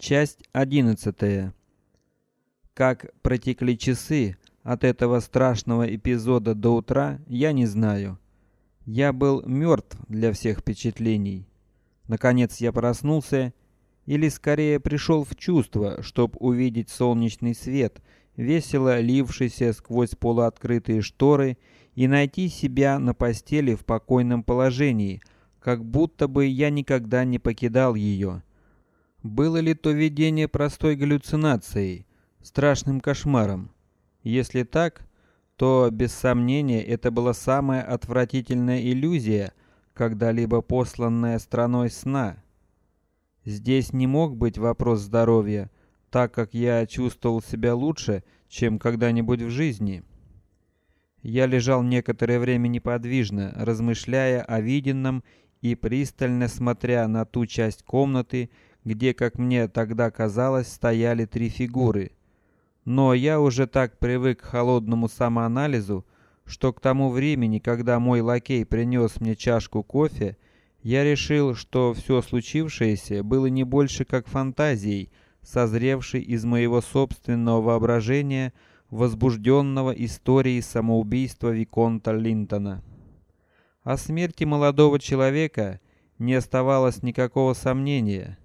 Часть одиннадцатая. Как протекли часы от этого страшного эпизода до утра, я не знаю. Я был мертв для всех впечатлений. Наконец я проснулся, или скорее пришел в чувство, чтобы увидеть солнечный свет, весело лившийся сквозь полуоткрытые шторы, и найти себя на постели в покойном положении, как будто бы я никогда не покидал ее. Было ли то видение простой галлюцинацией, страшным кошмаром? Если так, то без сомнения это была самая отвратительная иллюзия, когда-либо посланная страной сна. Здесь не мог быть вопрос здоровья, так как я чувствовал себя лучше, чем когда-нибудь в жизни. Я лежал некоторое время неподвижно, размышляя о виденном и пристально смотря на ту часть комнаты, где, как мне тогда казалось, стояли три фигуры. Но я уже так привык к холодному самоанализу, что к тому времени, когда мой лакей принес мне чашку кофе, я решил, что все случившееся было не больше как фантазией, созревшей из моего собственного воображения, возбужденного историей самоубийства виконта Линтона. О смерти молодого человека не оставалось никакого сомнения.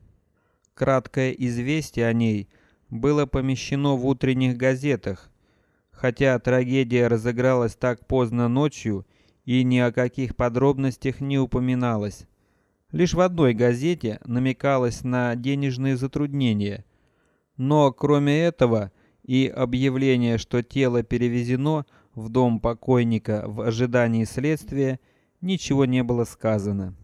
Краткое известие о ней было помещено в утренних газетах, хотя трагедия разыгралась так поздно ночью и ни о каких подробностях не упоминалось. Лишь в одной газете намекалось на денежные затруднения, но кроме этого и объявление, что тело перевезено в дом покойника в ожидании следствия, ничего не было сказано.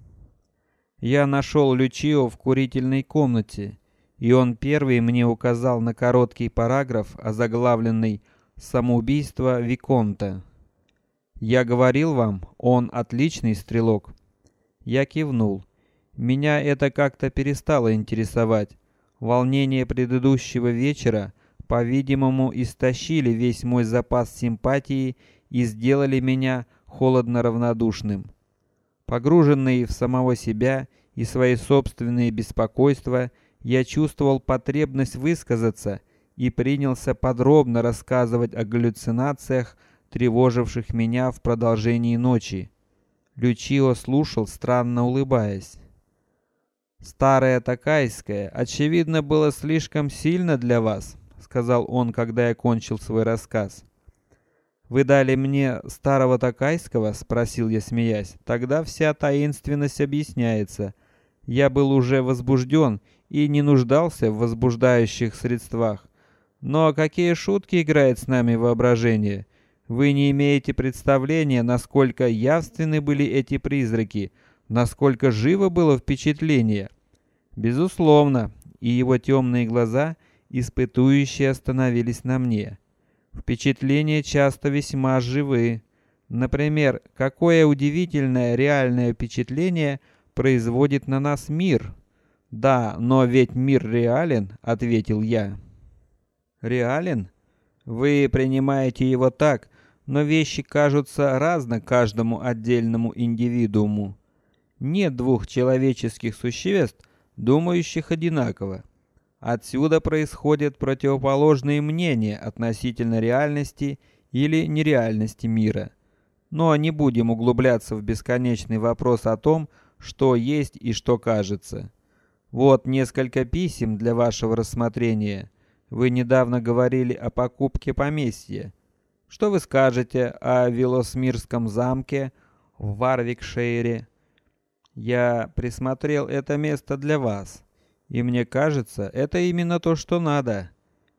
Я нашел Лючио в курительной комнате, и он первый мне указал на короткий параграф, озаглавленный "Самоубийство виконта". Я говорил вам, он отличный стрелок. Я кивнул. Меня это как-то перестало интересовать. Волнение предыдущего вечера, по-видимому, истощили весь мой запас симпатии и сделали меня холодно равнодушным. Погруженный в самого себя и свои собственные беспокойства, я чувствовал потребность высказаться и принялся подробно рассказывать о галлюцинациях, тревоживших меня в продолжении ночи. Лючио слушал, странно улыбаясь. Старая такайская, очевидно, было слишком сильно для вас, сказал он, когда я кончил свой рассказ. Вы дали мне старого такайского? – спросил я, смеясь. Тогда вся таинственность объясняется. Я был уже возбужден и не нуждался в возбуждающих средствах. Но какие шутки играет с нами воображение? Вы не имеете представления, насколько явственны были эти призраки, насколько живо было впечатление. Безусловно, и его темные глаза испытующие остановились на мне. Впечатления часто весьма живы. Например, какое удивительное реальное впечатление производит на нас мир. Да, но ведь мир реален, ответил я. Реален? Вы принимаете его так, но вещи кажутся разно каждому отдельному индивидууму. Нет двух человеческих существ, думающих одинаково. Отсюда происходят противоположные мнения относительно реальности или нереальности мира. Но не будем углубляться в бесконечный вопрос о том, что есть и что кажется. Вот несколько писем для вашего рассмотрения. Вы недавно говорили о покупке поместья. Что вы скажете о Вилосмирском замке в Варвикшире? Я присмотрел это место для вас. И мне кажется, это именно то, что надо.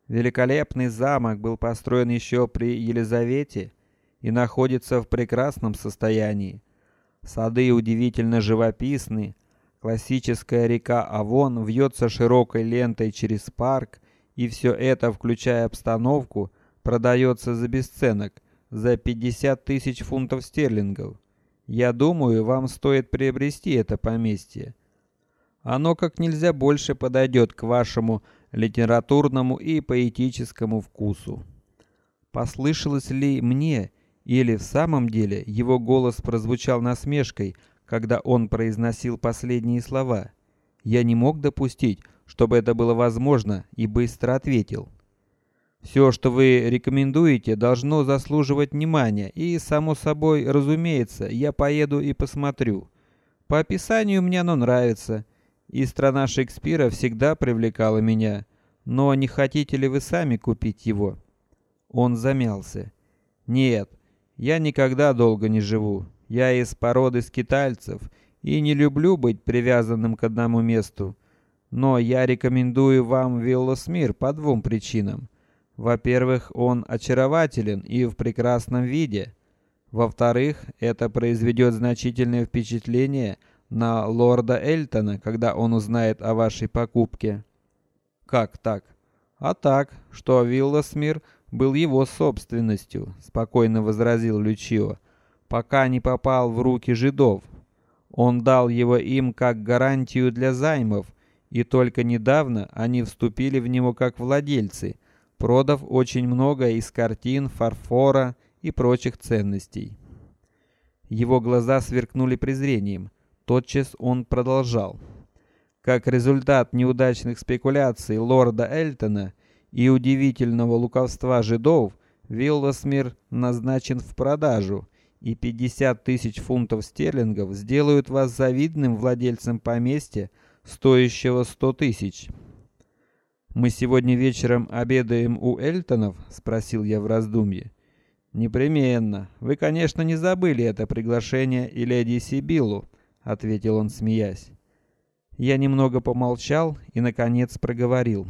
Великолепный замок был построен еще при Елизавете и находится в прекрасном состоянии. Сады удивительно живописны. Классическая река Авон вьется широкой лентой через парк, и все это, включая обстановку, продается за бесценок, за 50 тысяч фунтов стерлингов. Я думаю, вам стоит приобрести это поместье. Оно как нельзя больше подойдет к вашему литературному и поэтическому вкусу. Послышалось ли мне, или в самом деле его голос прозвучал насмешкой, когда он произносил последние слова? Я не мог допустить, чтобы это было возможно, и быстро ответил: все, что вы рекомендуете, должно заслуживать внимания, и само собой, разумеется, я поеду и посмотрю. По описанию мне оно нравится, и страна Шекспира всегда привлекала меня. Но не хотите ли вы сами купить его? Он замялся. Нет, я никогда долго не живу. Я из породы скитальцев и не люблю быть привязанным к одному месту. Но я рекомендую вам Виллосмир по двум причинам. Во-первых, он очарователен и в прекрасном виде. Во-вторых, это произведет значительное впечатление на лорда Эльтона, когда он узнает о вашей покупке. Как так? А так, что Вилласмир был его собственностью, спокойно возразил Лючио, пока не попал в руки жидов. Он дал его им как гарантию для займов, и только недавно они вступили в него как владельцы продав очень много из картин, фарфора и прочих ценностей. Его глаза сверкнули презрением. Тотчас он продолжал: как результат неудачных спекуляций лорда Эльтона и удивительного лукавства жидов, Вилласмир назначен в продажу, и 50 тысяч фунтов стерлингов сделают вас завидным владельцем поместья, стоящего 100 тысяч. Мы сегодня вечером обедаем у Эльтонов, спросил я в раздумье. Непременно. Вы, конечно, не забыли это приглашение и леди Сибилу, ответил он, смеясь. Я немного помолчал и наконец проговорил: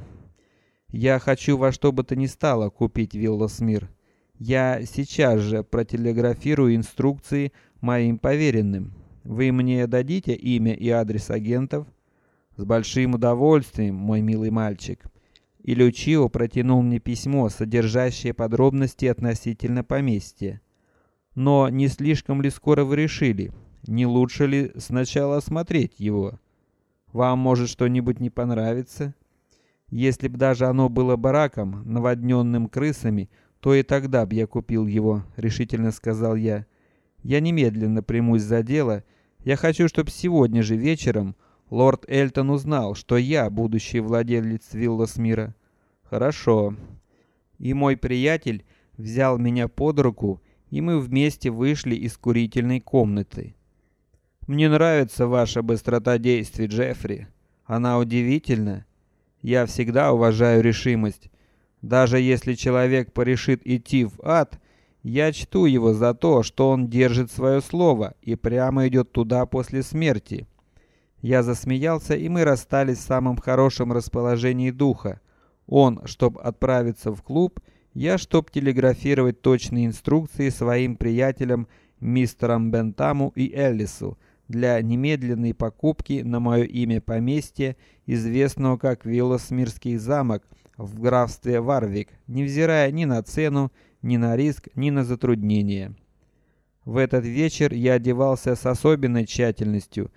Я хочу во что бы то ни стало купить Вилласмир. Я сейчас же протелеграфирую инструкции моим поверенным. Вы мне дадите имя и адрес агентов? С большим удовольствием, мой милый мальчик и Лючио протянул мне письмо, содержащее подробности относительно поместья. Но не слишком ли скоро вы решили? Не лучше ли сначала осмотреть его? Вам может что-нибудь не понравиться? Если б даже оно было бараком, наводненным крысами, то и тогда б я купил его, решительно сказал я. Я немедленно примусь за дело. Я хочу, чтобы сегодня же вечером Лорд Эльтон узнал, что я будущий владелец Вилласмира. Хорошо. И мой приятель взял меня под руку, и мы вместе вышли из курительной комнаты. Мне нравится ваша быстрота действий, Джеффри. Она удивительна. Я всегда уважаю решимость. Даже если человек порешит идти в ад, я чту его за то, что он держит свое слово и прямо идет туда после смерти. Я засмеялся, и мы расстались в самом хорошем расположении духа. Он, чтобы отправиться в клуб, я, чтоб телеграфировать точные инструкции своим приятелям мистерам Бентаму и Эллису для немедленной покупки на мое имя поместья, известного как Виллосмирский замок в графстве Варвик, невзирая ни на цену, ни на риск, ни на затруднения. В этот вечер я одевался с особенной тщательностью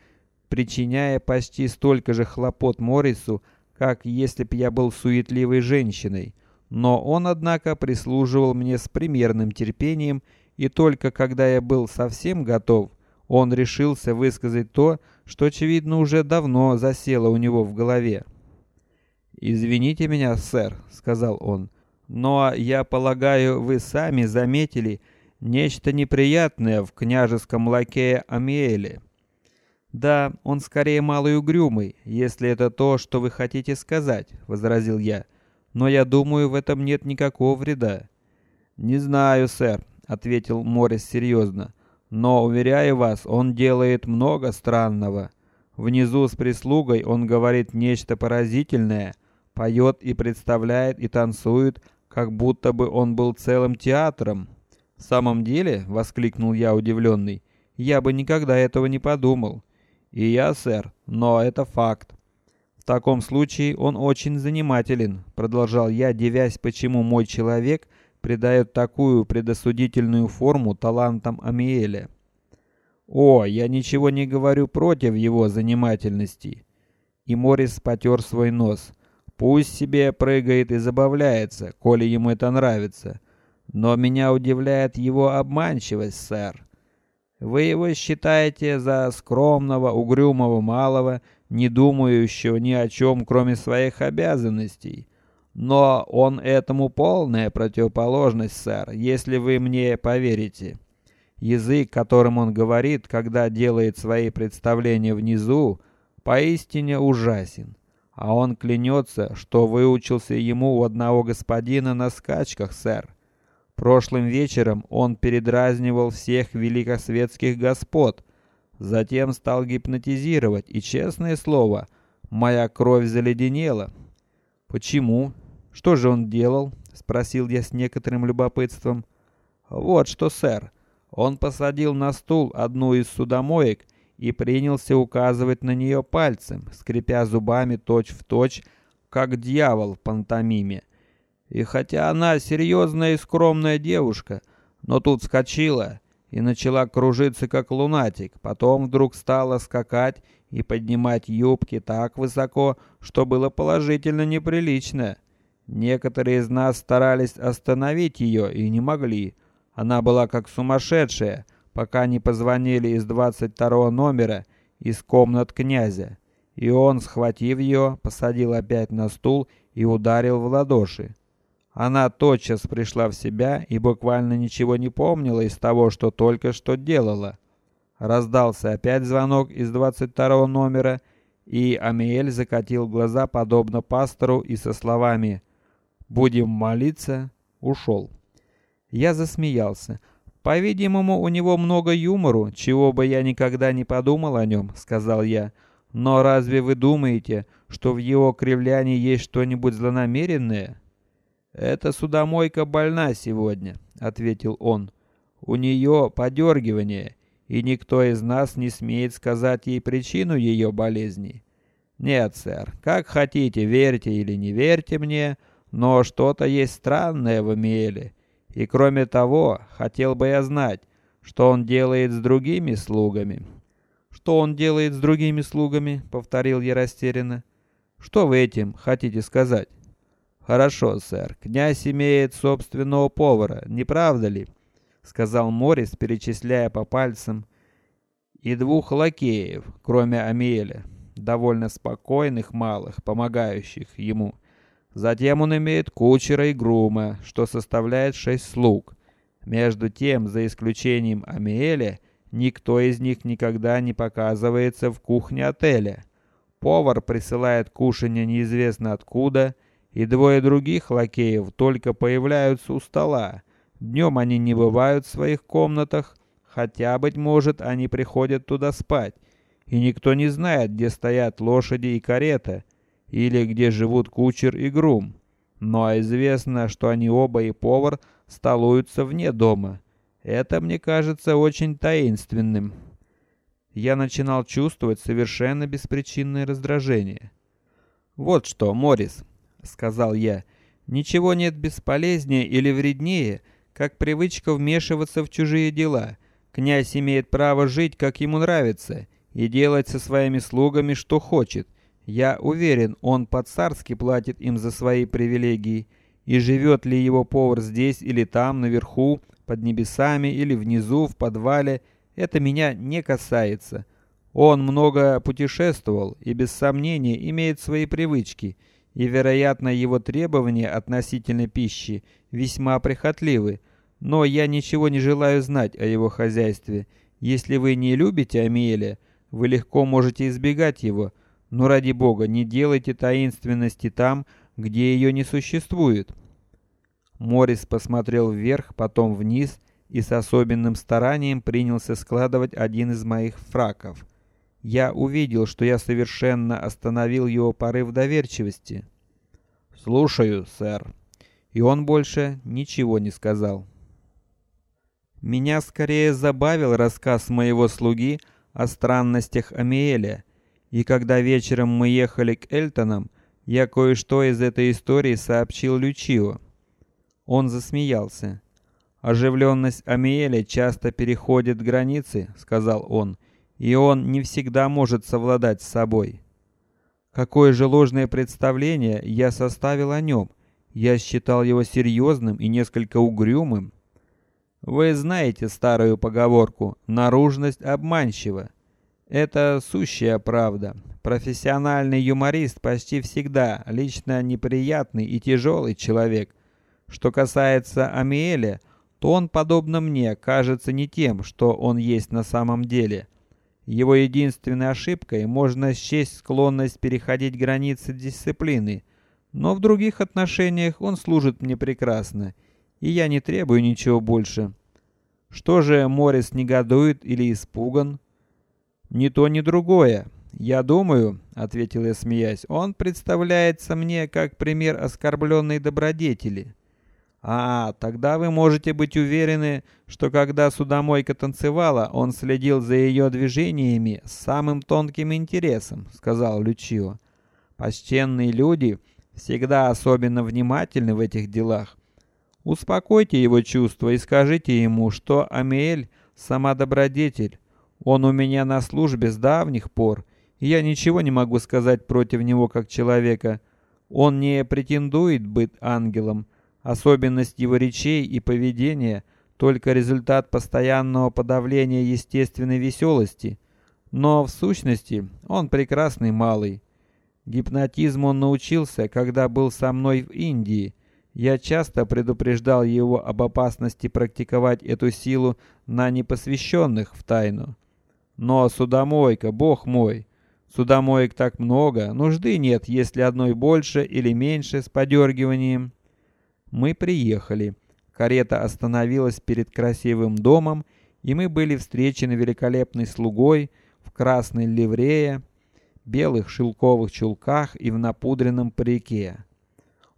причиняя почти столько же хлопот Морису, как если б я был суетливой женщиной. Но он, однако, прислуживал мне с примерным терпением, и только когда я был совсем готов, он решился высказать то, что очевидно уже давно засело у него в голове. Извините меня, сэр, сказал он, но я полагаю, вы сами заметили нечто неприятное в княжеском лакее Амиэле. Да, он скорее малый угрюмый, если это то, что вы хотите сказать, возразил я. Но я думаю, в этом нет никакого вреда. Не знаю, сэр, ответил Морис серьезно. Но уверяю вас, он делает много странного. Внизу с прислугой он говорит нечто поразительное, поет и представляет и танцует, как будто бы он был целым театром. В самом деле, воскликнул я удивленный, я бы никогда этого не подумал. И я, сэр, но это факт. В таком случае он очень занимателен, продолжал я, девясь, почему мой человек придает такую предосудительную форму талантам Амиэля. О, я ничего не говорю против его занимательности. И Морис потер свой нос. Пусть себе прыгает и забавляется, коли ему это нравится. Но меня удивляет его обманчивость, сэр. Вы его считаете за скромного, угрюмого малого, не думающего ни о чем, кроме своих обязанностей. Но он этому полная противоположность, сэр, если вы мне поверите. Язык, которым он говорит, когда делает свои представления внизу, поистине ужасен. А он клянется, что выучился ему у одного господина на скачках, сэр. Прошлым вечером он передразнивал всех великосветских господ, затем стал гипнотизировать, и честное слово, моя кровь заледенела. Почему? Что же он делал? спросил я с некоторым любопытством. Вот что, сэр. Он посадил на стул одну из судомоек и принялся указывать на нее пальцем, скрипя зубами точь в точь, как дьявол в пантомиме. И хотя она серьезная и скромная девушка, но тут вскочила и начала кружиться как лунатик, потом вдруг стала скакать и поднимать юбки так высоко, что было положительно неприлично. Некоторые из нас старались остановить ее и не могли. Она была как сумасшедшая, пока не позвонили из двадцать второго номера из комнат князя, и он, схватив ее, посадил опять на стул и ударил в ладоши. Она тотчас пришла в себя и буквально ничего не помнила из того, что только что делала. Раздался опять звонок из двадцать второго номера, и Амиэль закатил глаза подобно пастору и со словами: "Будем молиться", ушел. Я засмеялся. По-видимому, у него много юмору, чего бы я никогда не подумал о нем, сказал я. Но разве вы думаете, что в его кривлянии есть что-нибудь злонамеренное? Это судомойка больна сегодня, ответил он. У нее подергивание, и никто из нас не смеет сказать ей причину ее болезни. Нет, сэр, как хотите, верьте или не верьте мне, но что-то есть странное в Эмиэле. И кроме того, хотел бы я знать, что он делает с другими слугами. Что он делает с другими слугами? повторил я растерянно. Что вы этим хотите сказать? Хорошо, сэр. Князь имеет собственного повара, не правда ли? сказал Морис, перечисляя по пальцам, и двух лакеев, кроме Амиэля, довольно спокойных малых, помогающих ему. Затем он имеет кучера и грума, что составляет шесть слуг. Между тем, за исключением Амиэля, никто из них никогда не показывается в кухне отеля. Повар присылает кушанье неизвестно откуда, и двое других лакеев только появляются у стола. Днем они не бывают в своих комнатах, хотя быть может они приходят туда спать, и никто не знает, где стоят лошади и карета или где живут кучер и грум. Но известно, что они оба и повар столуются вне дома. Это мне кажется очень таинственным. Я начинал чувствовать совершенно беспричинное раздражение. Вот что, Морис, сказал я, ничего нет бесполезнее или вреднее, как привычка вмешиваться в чужие дела. Князь имеет право жить, как ему нравится, и делать со своими слугами что хочет. Я уверен, он по-царски платит им за свои привилегии, и живет ли его повар здесь или там наверху, под небесами или внизу в подвале, это меня не касается. Он много путешествовал и без сомнения имеет свои привычки, и, вероятно, его требования относительно пищи весьма прихотливы. Но я ничего не желаю знать о его хозяйстве. Если вы не любите Амиэля, вы легко можете избегать его но ради бога, не делайте таинственности там, где ее не существует. Морис посмотрел вверх, потом вниз и с особенным старанием принялся складывать один из моих фраков. Я увидел, что я совершенно остановил его порыв доверчивости. Слушаю, сэр. И он больше ничего не сказал. Меня скорее забавил рассказ моего слуги о странностях Амиэля и когда вечером мы ехали к Эльтонам, я кое-что из этой истории сообщил Лючио. Он засмеялся. Оживленность Амиэля часто переходит границы, сказал он, и он не всегда может совладать с собой. Какое же ложное представление я составил о нем? Я считал его серьезным и несколько угрюмым. Вы знаете старую поговорку: наружность обманчива. Это сущая правда. Профессиональный юморист почти всегда лично неприятный и тяжелый человек. Что касается Амиэля, то он, подобно мне, кажется не тем, что он есть на самом деле. Его единственной ошибкой можно счесть склонность переходить границы дисциплины, но в других отношениях он служит мне прекрасно, и я не требую ничего больше. Что же Морис негодует или испуган? Ни то, ни другое. Я думаю, ответил я, смеясь, он представляется мне как пример оскорбленной добродетели. А, тогда вы можете быть уверены, что когда судомойка танцевала, он следил за ее движениями с самым тонким интересом, сказал Лючио. Почтенные люди всегда особенно внимательны в этих делах. Успокойте его чувства и скажите ему, что Амиэль сама добродетель. Он у меня на службе с давних пор, и я ничего не могу сказать против него как человека. Он не претендует быть ангелом. Особенность его речей и поведения только результат постоянного подавления естественной веселости. Но в сущности он прекрасный малый. Гипнотизму он научился, когда был со мной в Индии я часто предупреждал его об опасности практиковать эту силу на непосвященных в тайну. Но судомойка, бог мой, судомоек так много, нужды нет, если одной больше или меньше с подергиванием. Мы приехали. Карета остановилась перед красивым домом, и мы были встречены великолепной слугой в красной ливрее, белых шелковых чулках и в напудренном парике.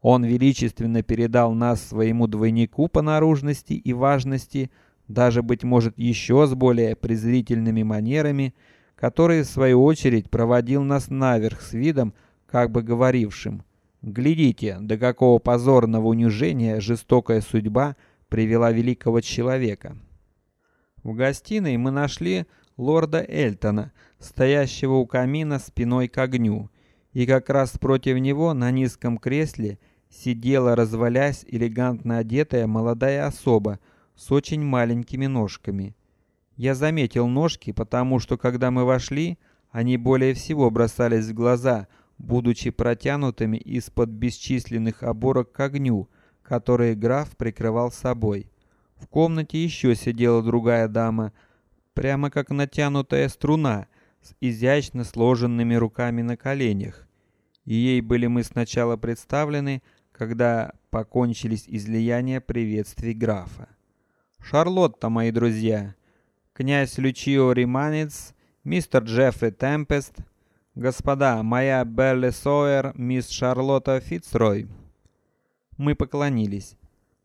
Он величественно передал нас своему двойнику по наружности и важности, даже быть может еще с более презрительными манерами, который в свою очередь проводил нас наверх с видом, как бы говорившим: "Глядите, до какого позорного унижения жестокая судьба привела великого человека". В гостиной мы нашли лорда Эльтона, стоящего у камина спиной к огню и как раз против него на низком кресле сидела, развалясь, элегантно одетая молодая особа с очень маленькими ножками. Я заметил ножки, потому что когда мы вошли, они более всего бросались в глаза, будучи протянутыми из-под бесчисленных оборок к огню, которые граф прикрывал собой. В комнате еще сидела другая дама, прямо как натянутая струна, с изящно сложенными руками на коленях и ей были мы сначала представлены, когда покончились излияния приветствий графа. Шарлотта, мои друзья, князь Лючио Риманец, мистер Джеффри Темпест, господа, моя Белли Сойер, мисс Шарлотта Фицрой. Мы поклонились.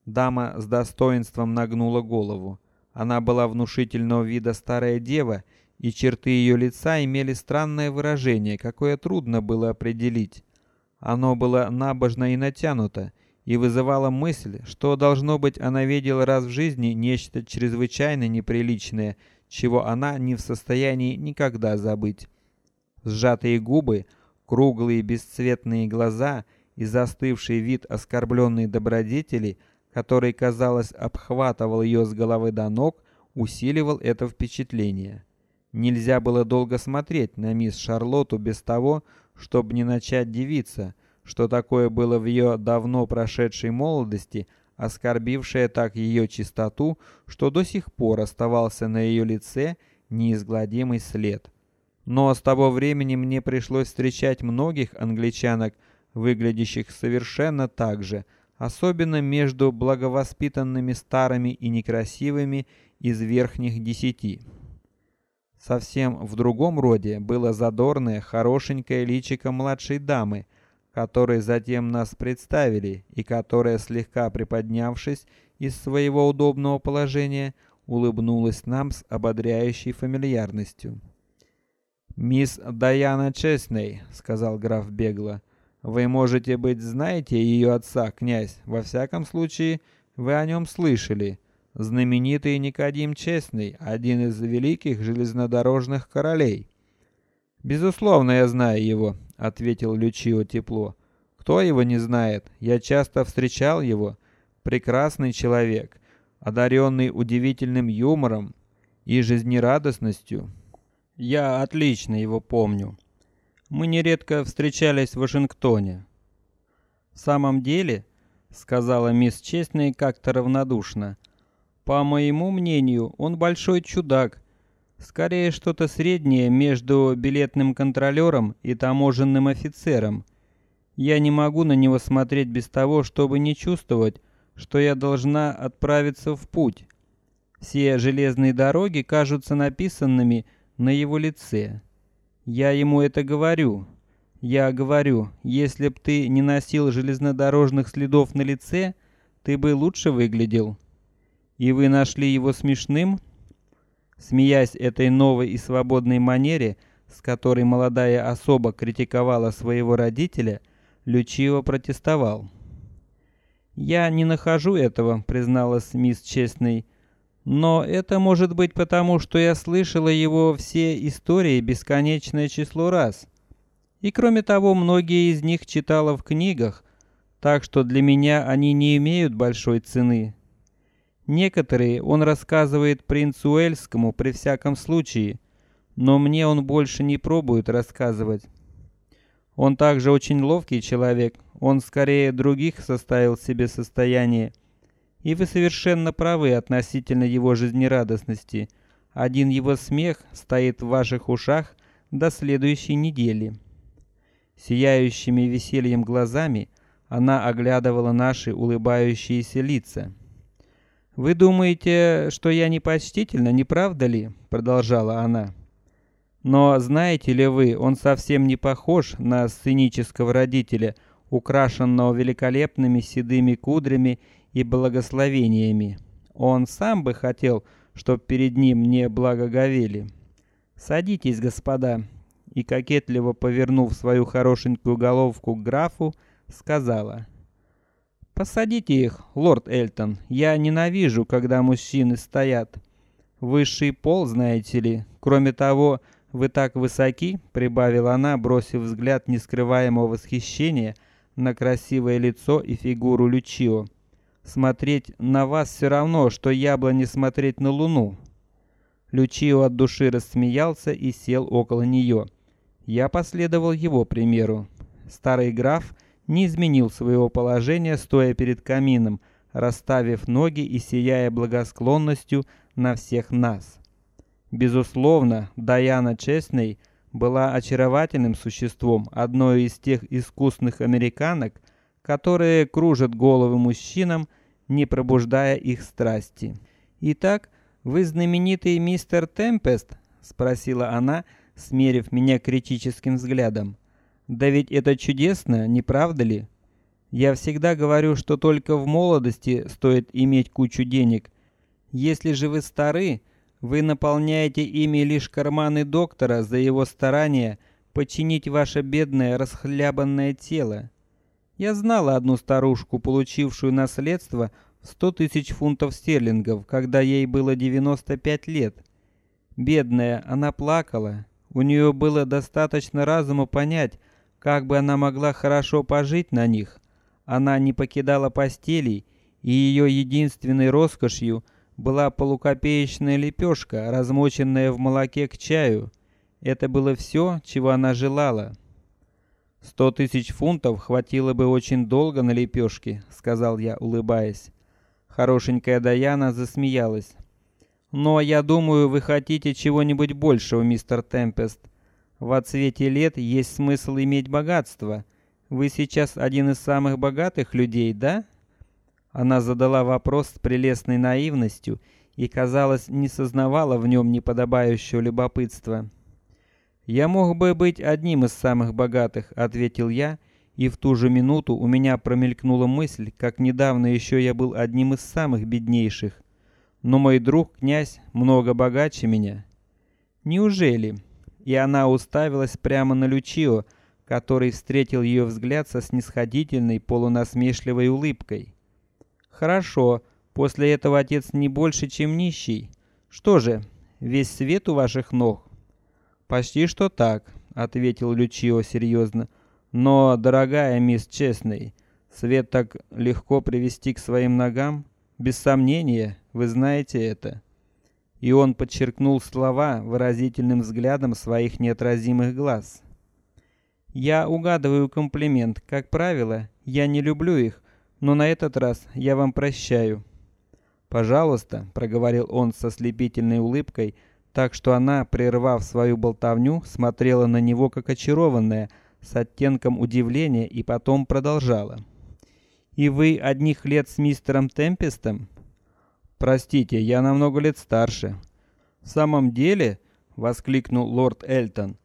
Дама с достоинством нагнула голову. Она была внушительного вида старая дева и черты ее лица имели странное выражение, какое трудно было определить. Оно было набожно и натянуто, и вызывало мысль, что должно быть она видела раз в жизни нечто чрезвычайно неприличное, чего она не в состоянии никогда забыть. Сжатые губы, круглые бесцветные глаза и застывший вид оскорбленной добродетели, который, казалось, обхватывал ее с головы до ног, усиливал это впечатление. Нельзя было долго смотреть на мисс Шарлотту без того, чтобы не начать дивиться, что такое было в ее давно прошедшей молодости, оскорбившее так ее чистоту, что до сих пор оставался на ее лице неизгладимый след. Но с того времени мне пришлось встречать многих англичанок, выглядящих совершенно так же, особенно между благовоспитанными старыми и некрасивыми из верхних десяти. Совсем в другом роде было задорное, хорошенькое личико младшей дамы, которой затем нас представили и которая слегка приподнявшись из своего удобного положения, улыбнулась нам с ободряющей фамильярностью. Мисс Даяна Честней, сказал граф бегло. Вы можете быть знаете ее отца, князь. Во всяком случае, вы о нем слышали знаменитый Никодим Честный, один из великих железнодорожных королей. Безусловно, я знаю его, ответил Лючио тепло. Кто его не знает? Я часто встречал его. Прекрасный человек. одаренный удивительным юмором и жизнерадостностью. Я отлично его помню. Мы нередко встречались в Вашингтоне. В самом деле, сказала мисс Честный как-то равнодушно, по моему мнению, он большой чудак, скорее что-то среднее между билетным контролером и таможенным офицером. Я не могу на него смотреть без того, чтобы не чувствовать, что я должна отправиться в путь. Все железные дороги кажутся написанными на его лице. Я ему это говорю. Я говорю, если б ты не носил железнодорожных следов на лице, ты бы лучше выглядел. И вы нашли его смешным? Смеясь этой новой и свободной манере, с которой молодая особа критиковала своего родителя, Лючио протестовал. Я не нахожу этого, призналась мисс Честный. Но это может быть потому, что я слышала его все истории бесконечное число раз. И кроме того, многие из них читала в книгах, так что для меня они не имеют большой цены. Некоторые он рассказывает принцу Эльскому при всяком случае, но мне он больше не пробует рассказывать. Он также очень ловкий человек, он скорее других составил себе состояние. И вы совершенно правы относительно его жизнерадостности. Один его смех стоит в ваших ушах до следующей недели. Сияющими весельем глазами она оглядывала наши улыбающиеся лица. Вы думаете, что я непочтительна, не правда ли? продолжала она. Но знаете ли вы, он совсем не похож на сценического родителя, украшенного великолепными седыми кудрями и благословениями. Он сам бы хотел, чтоб перед ним не благоговели. Садитесь, господа. И кокетливо повернув свою хорошенькую головку к графу, сказала: Посадите их, лорд Эльтон. Я ненавижу, когда мужчины стоят. Высший пол, знаете ли. Кроме того, вы так высоки, прибавила она, бросив взгляд нескрываемого восхищения на красивое лицо и фигуру Лючио. Смотреть на вас все равно, что яблони смотреть на луну. Лючио от души рассмеялся и сел около нее. Я последовал его примеру. Старый граф не изменил своего положения, стоя перед камином, расставив ноги и сияя благосклонностью на всех нас. Безусловно, Даяна Честный была очаровательным существом, одной из тех искусных американок, которые кружат головы мужчинам, не пробуждая их страсти. Итак, вы знаменитый мистер Темпест? – спросила она, смерив меня критическим взглядом. Да ведь это чудесно, не правда ли? Я всегда говорю, что только в молодости стоит иметь кучу денег. Если же вы стары, вы наполняете ими лишь карманы доктора за его старания починить ваше бедное расхлябанное тело. Я знала одну старушку, получившую наследство в сто тысяч фунтов стерлингов, когда ей было девяносто пять лет. Бедная, она плакала. У нее было достаточно разума понять, как бы она могла хорошо пожить на них? Она не покидала постелей, и ее единственной роскошью была полукопеечная лепешка, размоченная в молоке к чаю. Это было все, чего она желала. Сто тысяч фунтов хватило бы очень долго на лепешке, сказал я, улыбаясь. Хорошенькая Даяна засмеялась. Но я думаю, вы хотите чего-нибудь большего, мистер Темпест. В отсвете лет есть смысл иметь богатство. Вы сейчас один из самых богатых людей, да? Она задала вопрос с прелестной наивностью и, казалось, не сознавала в нем неподобающего любопытства. Я мог бы быть одним из самых богатых, ответил я, и в ту же минуту у меня промелькнула мысль, как недавно еще я был одним из самых беднейших. Но мой друг князь много богаче меня. Неужели? И она уставилась прямо на Лючио, который встретил ее взгляд со снисходительной полунасмешливой улыбкой. Хорошо, после этого отец не больше, чем нищий. Что же, весь свет у ваших ног? Почти что так, ответил Лючио серьезно. Но, дорогая мисс Честный, свет так легко привести к своим ногам? Без сомнения, Вы знаете это? И он подчеркнул слова выразительным взглядом своих неотразимых глаз. Я угадываю комплимент. Как правило, я не люблю их, но на этот раз я вам прощаю. Пожалуйста, проговорил он со слепительной улыбкой, так что она, прервав свою болтовню, смотрела на него как очарованная, с оттенком удивления, и потом продолжала: "И вы одних лет с мистером Темпестом? Простите, я намного лет старше. В самом деле, воскликнул лорд Элтон,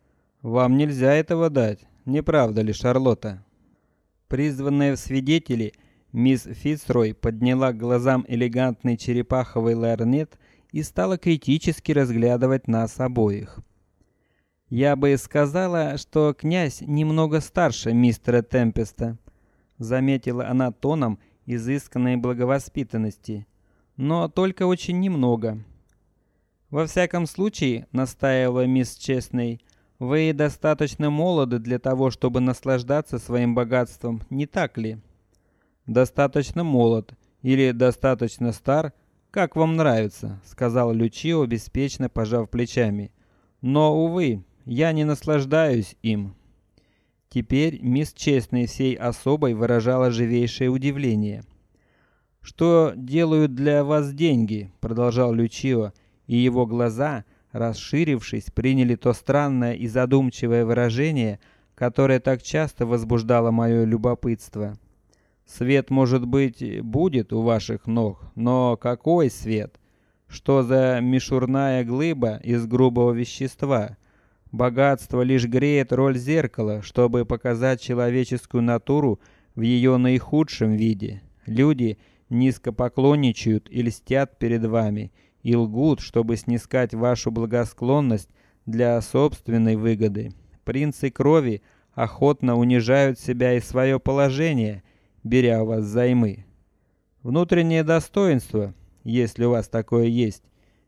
вам нельзя этого дать. Не правда ли, Шарлотта? Призванная в свидетели, мисс Фицрой подняла глазам элегантный черепаховый ларнет и стала критически разглядывать нас обоих. Я бы сказала, что князь немного старше мистера Темпеста, заметила она тоном изысканной благовоспитанности, но только очень немного. Во всяком случае, настаивала мисс Честный, вы достаточно молоды для того, чтобы наслаждаться своим богатством, не так ли? Достаточно молод или достаточно стар, как вам нравится, сказал Лючио беспечно пожав плечами. Но увы, я не наслаждаюсь им. Теперь мисс Честной всей особой выражала живейшее удивление. Что делают для вас деньги? продолжал Лючио, и его глаза расширившись, приняли то странное и задумчивое выражение, которое так часто возбуждало мое любопытство. Свет, может быть, будет у ваших ног, но какой свет? Что за мишурная глыба из грубого вещества? Богатство лишь греет роль зеркала, чтобы показать человеческую натуру в ее наихудшем виде. Люди низко поклонничают и льстят перед вами и лгут, чтобы снискать вашу благосклонность для собственной выгоды. Принцы крови охотно унижают себя и свое положение, беря у вас займы. Внутреннее достоинство, если у вас такое есть,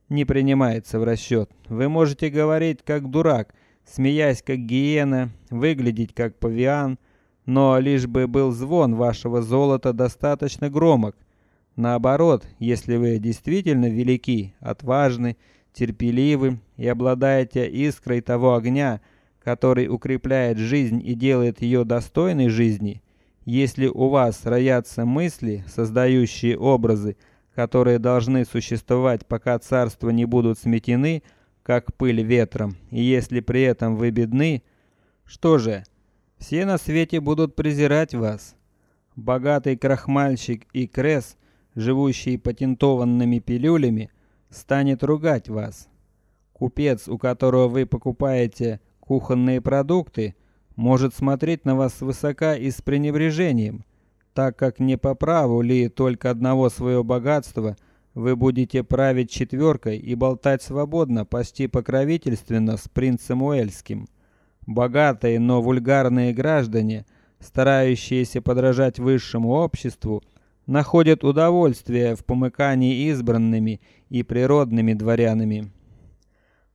не принимается в расчет. Вы можете говорить как дурак, смеясь как гиена, выглядеть как павиан, но лишь бы был звон вашего золота достаточно громок, Наоборот, если вы действительно велики, отважны, терпеливы и обладаете искрой того огня, который укрепляет жизнь и делает ее достойной жизни, если у вас роятся мысли, создающие образы, которые должны существовать, пока царства не будут сметены, как пыль ветром, и если при этом вы бедны, что же? Все на свете будут презирать вас. Богатый крахмальщик и крес живущий патентованными пилюлями, станет ругать вас. Купец, у которого вы покупаете кухонные продукты, может смотреть на вас свысока и с пренебрежением, так как не по праву ли только одного своего богатства вы будете править четверкой и болтать свободно, почти покровительственно с принцем Уэльским. Богатые, но вульгарные граждане, старающиеся подражать высшему обществу, находят удовольствие в помыкании избранными и природными дворянами.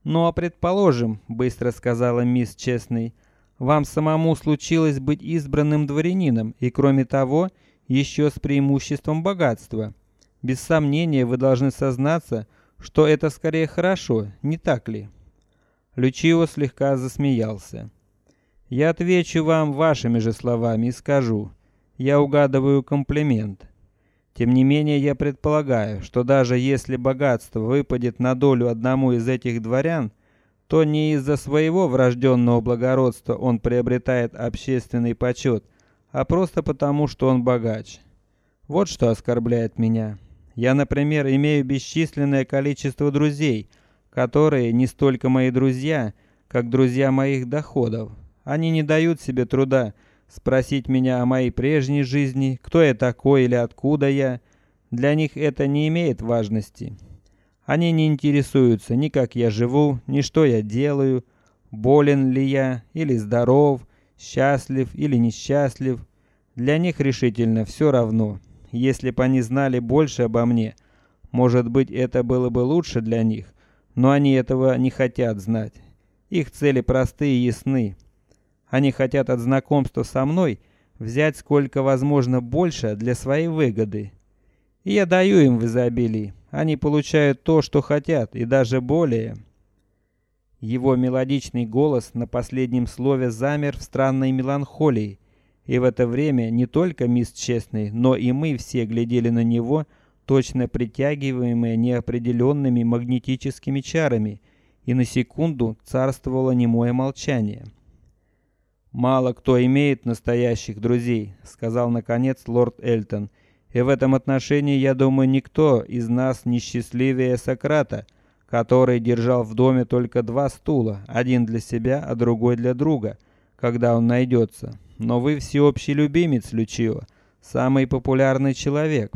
Ну а предположим, быстро сказала мисс Честный, вам самому случилось быть избранным дворянином, и кроме того, еще с преимуществом богатства. Без сомнения, вы должны сознаться, что это скорее хорошо, не так ли? Лючио слегка засмеялся. Я отвечу вам вашими же словами и скажу: я угадываю комплимент. Тем не менее, я предполагаю, что даже если богатство выпадет на долю одному из этих дворян, то не из-за своего врожденного благородства он приобретает общественный почет, а просто потому, что он богач. Вот что оскорбляет меня. Я, например, имею бесчисленное количество друзей, которые не столько мои друзья, как друзья моих доходов. Они не дают себе труда спросить меня о моей прежней жизни, кто я такой или откуда я. Для них это не имеет важности. Они не интересуются ни как я живу, ни что я делаю, болен ли я или здоров, счастлив или несчастлив. Для них решительно все равно. Если бы они знали больше обо мне, может быть, это было бы лучше для них, но они этого не хотят знать. Их цели простые и ясны. Они хотят от знакомства со мной взять сколько возможно больше для своей выгоды. И я даю им в изобилии. Они получают то, что хотят, и даже более. Его мелодичный голос на последнем слове замер в странной меланхолии, и в это время не только мисс Честный, но и мы все глядели на него, точно притягиваемые неопределенными магнетическими чарами, и на секунду царствовало немое молчание. Мало кто имеет настоящих друзей, сказал наконец лорд Элтон. И в этом отношении, я думаю, никто из нас не счастливее Сократа, который держал в доме только два стула, один для себя, а другой для друга, когда он найдется. Но вы всеобщий любимец, Лючио, самый популярный человек.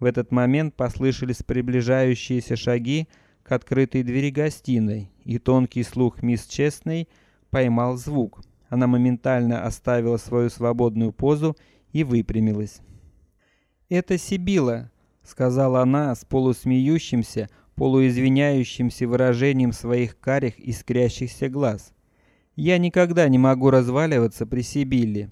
В этот момент послышались приближающиеся шаги к открытой двери гостиной, и тонкий слух мисс Честной поймал звук. Она моментально оставила свою свободную позу и выпрямилась. Это Сибила, сказала она с полусмеющимся, полуизвиняющимся выражением своих карих искрящихся глаз. Я никогда не могу разваливаться при Сибилле.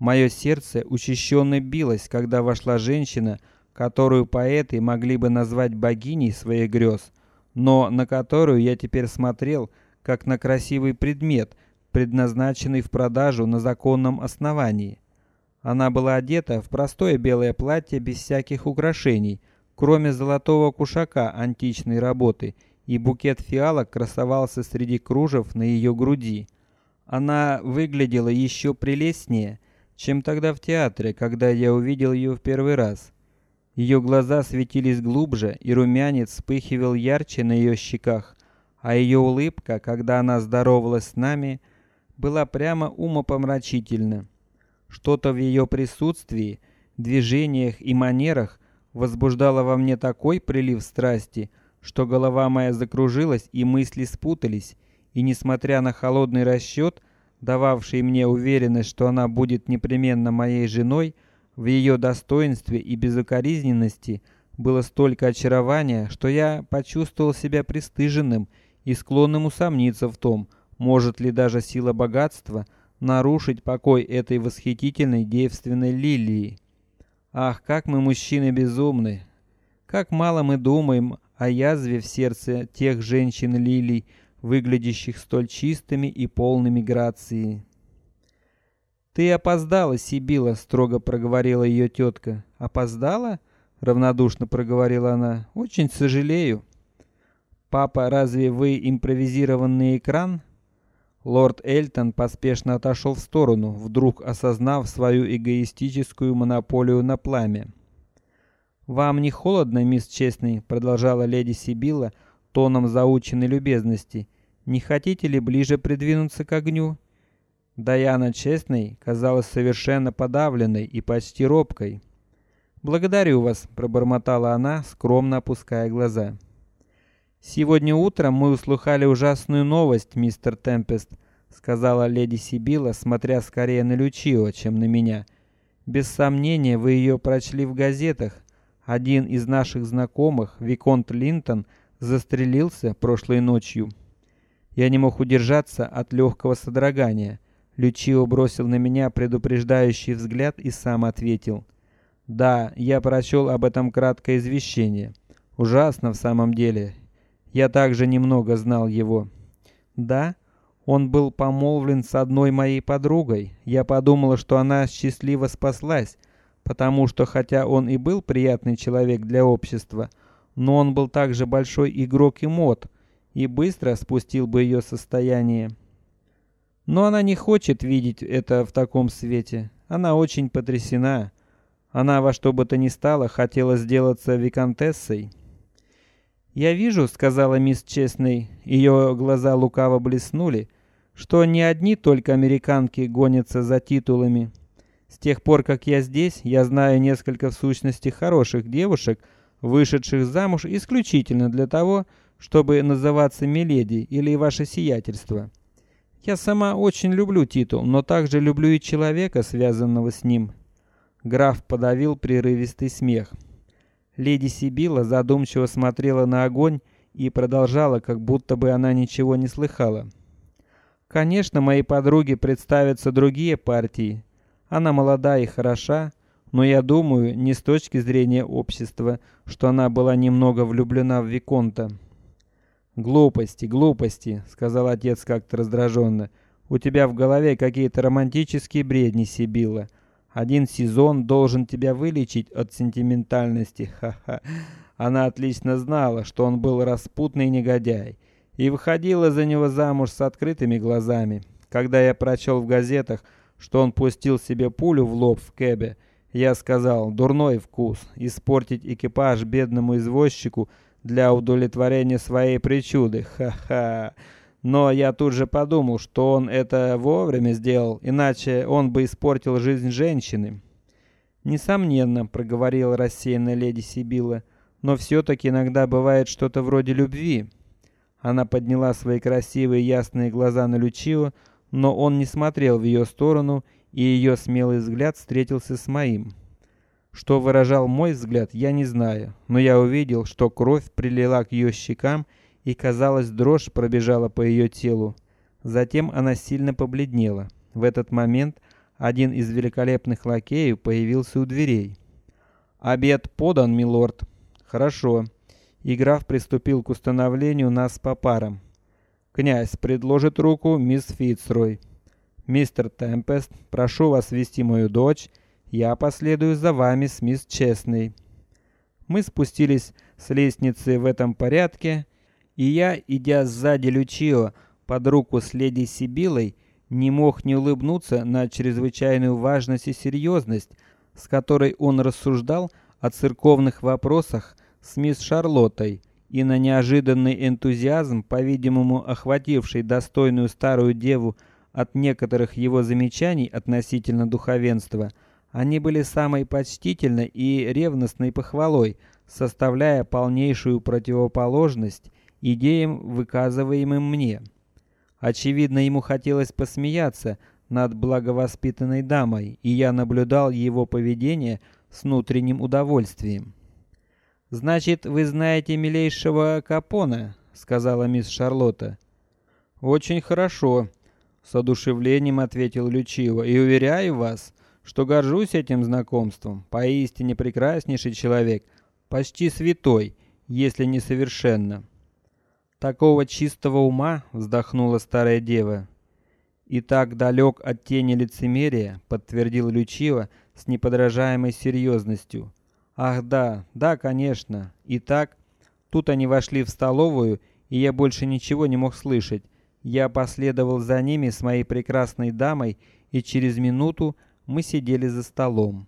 Мое сердце учащенно билось, когда вошла женщина, которую поэты могли бы назвать богиней своих грез, но на которую я теперь смотрел как на красивый предмет, предназначенный в продажу на законном основании. Она была одета в простое белое платье без всяких украшений, кроме золотого кушака античной работы, и букет фиалок красовался среди кружев на ее груди. Она выглядела еще прелестнее, чем тогда в театре, когда я увидел ее в первый раз. Ее глаза светились глубже, и румянец вспыхивал ярче на ее щеках, а ее улыбка, когда она здоровалась с нами, была прямо умопомрачительна. Что-то в ее присутствии, движениях и манерах возбуждало во мне такой прилив страсти, что голова моя закружилась и мысли спутались, и несмотря на холодный расчет, дававший мне уверенность, что она будет непременно моей женой, в ее достоинстве и безукоризненности было столько очарования, что я почувствовал себя пристыженным и склонным усомниться в том, может ли даже сила богатства нарушить покой этой восхитительной девственной лилии. Ах, как мы мужчины безумны! Как мало мы думаем о язве в сердце тех женщин лилий, выглядящих столь чистыми и полными грации. Ты опоздала, Сибила, строго проговорила ее тетка. Опоздала? равнодушно проговорила она. Очень сожалею. Папа, разве вы импровизированный экран? Лорд Эльтон поспешно отошел в сторону, вдруг осознав свою эгоистическую монополию на пламя. Вам не холодно, мисс Честный, продолжала леди Сибила тоном заученной любезности. Не хотите ли ближе придвинуться к огню? Даяна Честный казалась совершенно подавленной и почти робкой. Благодарю вас, пробормотала она, скромно опуская глаза. Сегодня утром мы услыхали ужасную новость, мистер Темпест, сказала леди Сибила, смотря скорее на Лючио, чем на меня. Без сомнения, вы ее прочли в газетах. Один из наших знакомых, виконт Линтон, застрелился прошлой ночью. Я не мог удержаться от легкого содрогания. Лючио бросил на меня предупреждающий взгляд и сам ответил: "Да, я прочел об этом краткое извещение. Ужасно в самом деле. Я также немного знал его. Да, он был помолвлен с одной моей подругой. Я подумала, что она счастливо спаслась, потому что хотя он и был приятный человек для общества, но он был также большой игрок и мод и быстро спустил бы ее состояние. Но она не хочет видеть это в таком свете. Она очень потрясена. Она во что бы то ни стало хотела сделаться виконтессой. Я вижу, сказала мисс Честный, ее глаза лукаво блеснули, что не одни только американки гонятся за титулами. С тех пор, как я здесь, я знаю несколько в сущности хороших девушек, вышедших замуж исключительно для того, чтобы называться миледи или ваше сиятельство. Я сама очень люблю титул, но также люблю и человека, связанного с ним. Граф подавил прерывистый смех. Леди Сибила задумчиво смотрела на огонь и продолжала, как будто бы она ничего не слыхала. Конечно, моей подруге представятся другие партии. Она молода и хороша, но я думаю, не с точки зрения общества, что она была немного влюблена в виконта. Глупости, глупости, сказал отец как-то раздраженно. У тебя в голове какие-то романтические бредни, Сибила. Один сезон должен тебя вылечить от сентиментальности. Ха-ха. Она отлично знала, что он был распутный негодяй, и выходила за него замуж с открытыми глазами. Когда я прочел в газетах, что он пустил себе пулю в лоб в кэбе, я сказал: "Дурной вкус испортить экипаж бедному извозчику для удовлетворения своей причуды". Ха-ха. Но я тут же подумал, что он это вовремя сделал, иначе он бы испортил жизнь женщины. Несомненно, проговорила рассеянная леди Сибила, но все таки иногда бывает что-то вроде любви. Она подняла свои красивые ясные глаза на Лючио, но он не смотрел в ее сторону, и ее смелый взгляд встретился с моим. Что выражал мой взгляд, я не знаю, но я увидел, что кровь прилила к ее щекам и казалось, дрожь пробежала по ее телу. Затем она сильно побледнела. В этот момент один из великолепных лакеев появился у дверей. Обед подан, милорд. Хорошо. И граф приступил к установлению нас по парам. Князь предложит руку мисс Фицрой. Мистер Темпест, прошу вас вести мою дочь. Я последую за вами с мисс Честной. Мы спустились с лестницы в этом порядке и я, идя сзади Лючио под руку с леди Сибилой, не мог не улыбнуться на чрезвычайную важность и серьезность, с которой он рассуждал о церковных вопросах с мисс Шарлоттой, и на неожиданный энтузиазм, по-видимому, охвативший достойную старую деву от некоторых его замечаний относительно духовенства, они были самой почтительной и ревностной похвалой, составляя полнейшую противоположность идеям, выказываемым мне. Очевидно, ему хотелось посмеяться над благовоспитанной дамой, и я наблюдал его поведение с внутренним удовольствием. Значит, вы знаете милейшего Капона, сказала мисс Шарлотта. Очень хорошо, с одушевлением ответил Лючио, и уверяю вас, что горжусь этим знакомством. Поистине прекраснейший человек, почти святой, если не совершенно. Такого чистого ума, вздохнула старая дева. И так далек от тени лицемерия, подтвердил Лючио с неподражаемой серьезностью. Ах да, да, конечно. И так тут они вошли в столовую, и я больше ничего не мог слышать. Я последовал за ними с моей прекрасной дамой, и через минуту мы сидели за столом.